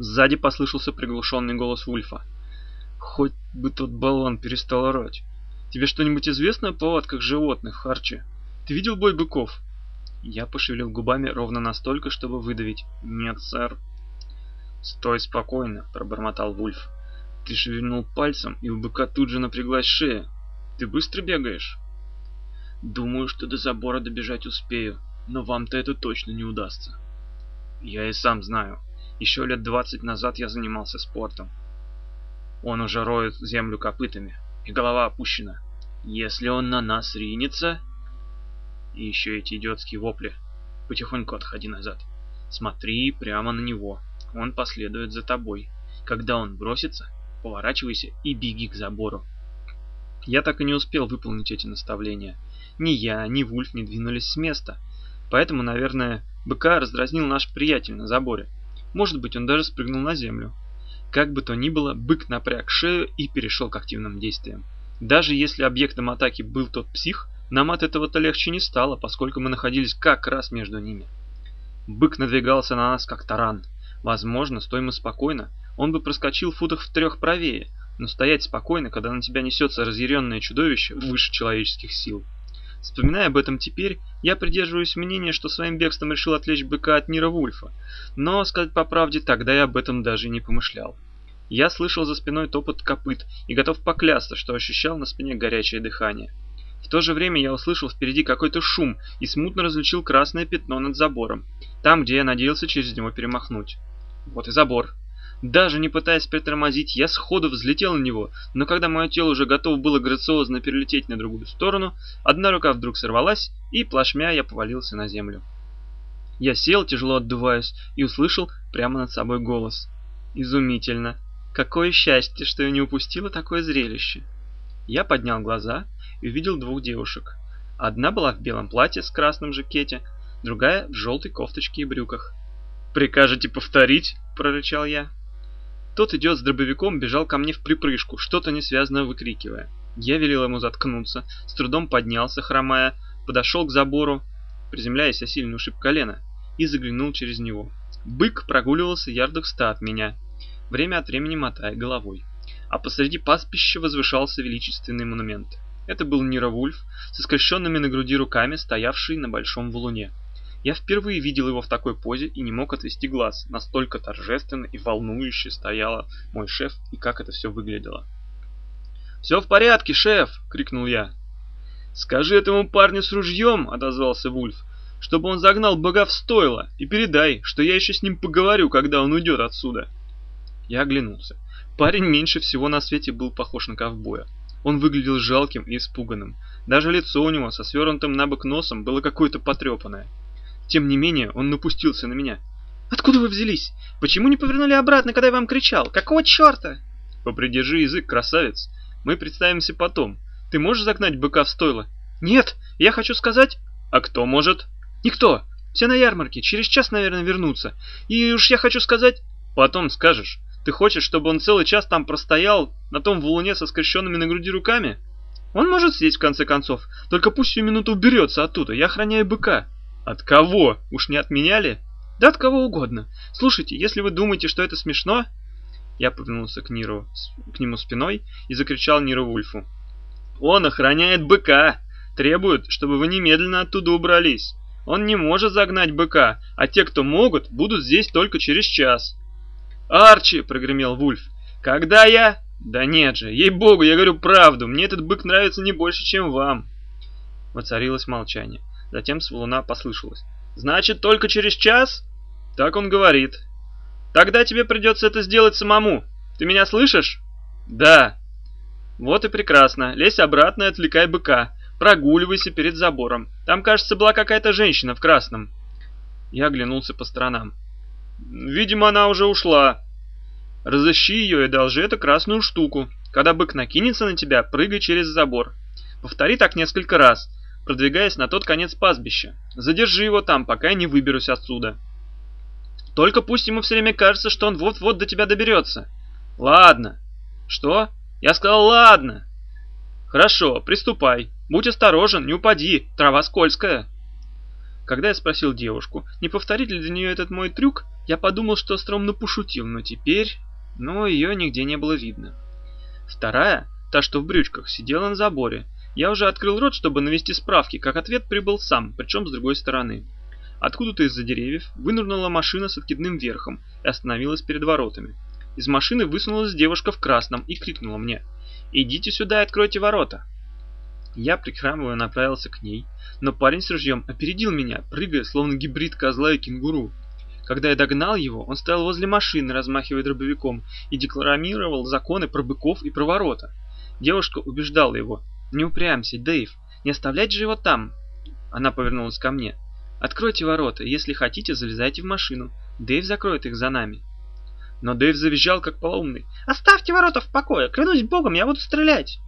Сзади послышался приглушенный голос Вульфа. «Хоть бы тот баллон перестал орать. Тебе что-нибудь известно о повадках животных, Харчи? Ты видел бой быков?» Я пошевелил губами ровно настолько, чтобы выдавить. «Нет, сэр». «Стой спокойно», — пробормотал Вульф. «Ты шевельнул пальцем, и у быка тут же напряглась шея. Ты быстро бегаешь?» «Думаю, что до забора добежать успею, но вам-то это точно не удастся». «Я и сам знаю. Еще лет двадцать назад я занимался спортом. Он уже роет землю копытами, и голова опущена. Если он на нас ринется...» И еще эти идиотские вопли. Потихоньку отходи назад. Смотри прямо на него. Он последует за тобой. Когда он бросится, поворачивайся и беги к забору. Я так и не успел выполнить эти наставления. Ни я, ни Вульф не двинулись с места. Поэтому, наверное, быка раздразнил наш приятель на заборе. Может быть, он даже спрыгнул на землю. Как бы то ни было, бык напряг шею и перешел к активным действиям. Даже если объектом атаки был тот псих, нам от этого-то легче не стало, поскольку мы находились как раз между ними. Бык надвигался на нас, как таран. Возможно, стоя мы спокойно, он бы проскочил футах в трех правее, но стоять спокойно, когда на тебя несется разъяренное чудовище выше человеческих сил. Вспоминая об этом теперь, я придерживаюсь мнения, что своим бегством решил отвлечь быка от Нира Вульфа, но, сказать по правде, тогда я об этом даже не помышлял. Я слышал за спиной топот копыт и готов поклясться, что ощущал на спине горячее дыхание. В то же время я услышал впереди какой-то шум и смутно различил красное пятно над забором, там, где я надеялся через него перемахнуть. Вот и забор. Даже не пытаясь притормозить, я сходу взлетел на него, но когда мое тело уже готово было грациозно перелететь на другую сторону, одна рука вдруг сорвалась, и плашмя я повалился на землю. Я сел, тяжело отдуваясь, и услышал прямо над собой голос. Изумительно. Какое счастье, что я не упустила такое зрелище. Я поднял глаза и увидел двух девушек. Одна была в белом платье с красным жакете, другая в желтой кофточке и брюках. «Прикажете повторить?» – прорычал я. Тот идет с дробовиком, бежал ко мне в припрыжку, что-то несвязно выкрикивая. Я велел ему заткнуться, с трудом поднялся, хромая, подошел к забору, приземляясь, я сильно ушиб колено, и заглянул через него. Бык прогуливался ярдах ста от меня, время от времени мотая головой а посреди пастбища возвышался величественный монумент. Это был Нировульф, со скрещенными на груди руками, стоявший на большом валуне. Я впервые видел его в такой позе и не мог отвести глаз, настолько торжественно и волнующе стояла мой шеф и как это все выглядело. «Все в порядке, шеф!» — крикнул я. «Скажи этому парню с ружьем!» — отозвался Вульф чтобы он загнал бога в стойло, и передай, что я еще с ним поговорю, когда он уйдет отсюда. Я оглянулся. Парень меньше всего на свете был похож на ковбоя. Он выглядел жалким и испуганным. Даже лицо у него со свернутым на бок носом было какое-то потрепанное. Тем не менее, он напустился на меня. «Откуда вы взялись? Почему не повернули обратно, когда я вам кричал? Какого черта?» «Попридержи язык, красавец. Мы представимся потом. Ты можешь загнать быка в стойло?» «Нет, я хочу сказать...» «А кто может?» «Никто. Все на ярмарке. Через час, наверное, вернутся. И уж я хочу сказать...» «Потом скажешь. Ты хочешь, чтобы он целый час там простоял, на том валуне со скрещенными на груди руками? Он может сесть в конце концов, только пусть всю минуту уберется оттуда, я охраняю быка. От кого? Уж не отменяли? Да от кого угодно. Слушайте, если вы думаете, что это смешно... Я повернулся к Ниру, к нему спиной и закричал Ниру Вульфу. Он охраняет быка! Требует, чтобы вы немедленно оттуда убрались. Он не может загнать быка, а те, кто могут, будут здесь только через час. «Арчи!» — прогремел Вульф. «Когда я...» «Да нет же, ей-богу, я говорю правду, мне этот бык нравится не больше, чем вам!» Воцарилось молчание. Затем с валуна послышалось. «Значит, только через час?» «Так он говорит». «Тогда тебе придется это сделать самому. Ты меня слышишь?» «Да». «Вот и прекрасно. Лезь обратно и отвлекай быка. Прогуливайся перед забором. Там, кажется, была какая-то женщина в красном». Я оглянулся по сторонам. Видимо, она уже ушла. Разыщи ее и должи эту красную штуку. Когда бык накинется на тебя, прыгай через забор. Повтори так несколько раз, продвигаясь на тот конец пастбища. Задержи его там, пока я не выберусь отсюда. Только пусть ему все время кажется, что он вот-вот до тебя доберется. Ладно. Что? Я сказал ладно. Хорошо, приступай. Будь осторожен, не упади, трава скользкая. Когда я спросил девушку, не повторит ли для нее этот мой трюк, я подумал, что остроумно пошутил, но теперь... Но ее нигде не было видно. Вторая, та, что в брючках, сидела на заборе. Я уже открыл рот, чтобы навести справки, как ответ прибыл сам, причем с другой стороны. Откуда-то из-за деревьев вынырнула машина с откидным верхом и остановилась перед воротами. Из машины высунулась девушка в красном и крикнула мне «Идите сюда и откройте ворота!» Я, прихрамывая, направился к ней, но парень с ружьем опередил меня, прыгая, словно гибрид козла и кенгуру. Когда я догнал его, он стоял возле машины, размахивая дробовиком, и декламировал законы про быков и про ворота. Девушка убеждала его. «Не упрямься, Дэйв, не оставлять же его там!» Она повернулась ко мне. «Откройте ворота, если хотите, залезайте в машину. Дэйв закроет их за нами». Но Дэйв завизжал, как полоумный. «Оставьте ворота в покое! Клянусь богом, я буду стрелять!»